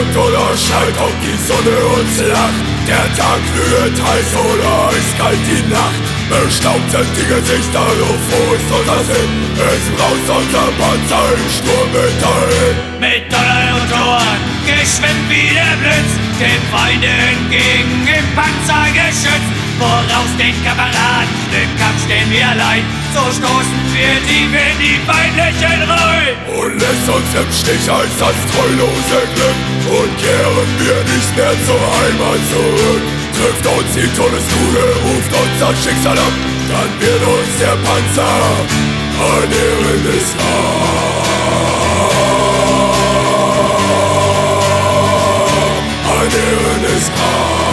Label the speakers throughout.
Speaker 1: stürmt oder schneit, ob die Sonne uns lacht. Der Tag glüht heiß oder eiskalt die Nacht. Bestaubt sind die Gesichter, wo ist unser Sinn? Es braust unser Panzer im Sturmmetall.
Speaker 2: Mit Donner und Toren, geschwind wie der Blitz, dem Feinde entgegen im Panzergeschütz. Voraus den Kameraden, im Kampf stehen wir allein, so stoßen wir tief in die feindlichen Reihen.
Speaker 1: Und lässt uns im Stich als das treulose Glück und kehren wir nicht mehr zur Heimat zurück. Trifft uns die Todeskugel, ruft uns das Schicksal ab, dann wird uns der Panzer ein ehrendes Grab. Ein ehrendes Grab.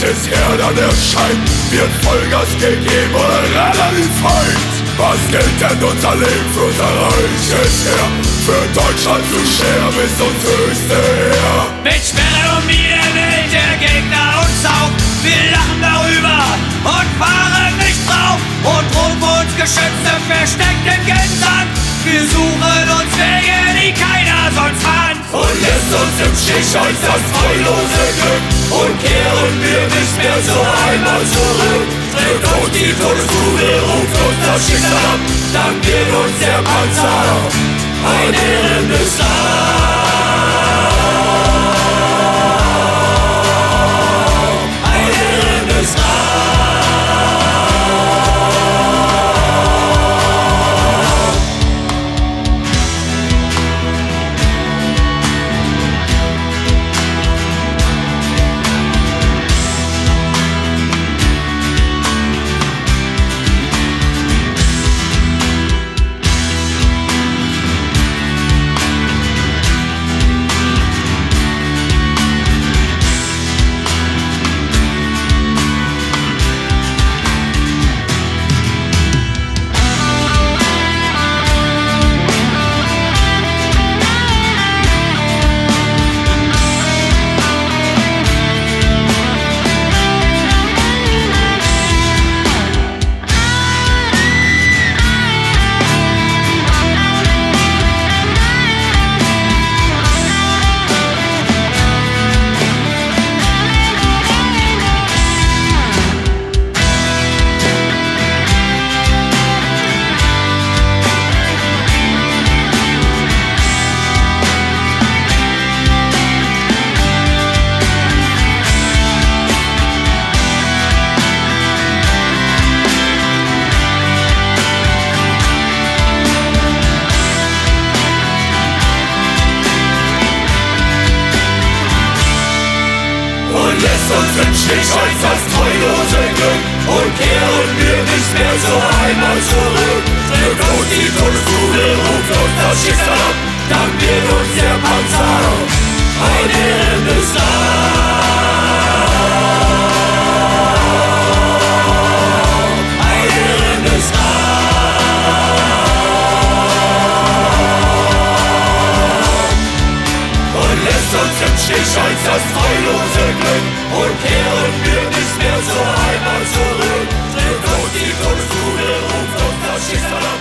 Speaker 1: Heer dann erscheint, wird Vollgas gegeben oder ran den Feind. Was gilt denn unser Leben für unser reiches Heer? Für Deutschland zu sterben ist uns höchste Ehr.
Speaker 2: Mit Sperren um jede Welt der Gegner uns auf. Wir lachen darüber und fahren nicht drauf. Und rufen uns Geschütze versteckt im Gensand. Wir suchen uns Wege, die keiner sonst fand.
Speaker 1: Und lässt uns im Stich als das treulose Glück. Und kehren wir nicht mehr zur Heimat zurück. Trifft uns die Todeskugel, ruft uns das Schicksal ab. Dann wird uns der Panzer. Ein ehrendes Grab und uns im Stich als das treulose Glück und kehren wir nicht mehr zur Heimat zurück. Drückt uns die Todeskugel, ruft uns das Schicksal ab, dann wird uns der Panzer ein ehrendes. Stich als das treulose Glück und kehren wir nicht mehr zur Heimat zurück. Trifft uns die Todeskugel, ruft uns das Schicksal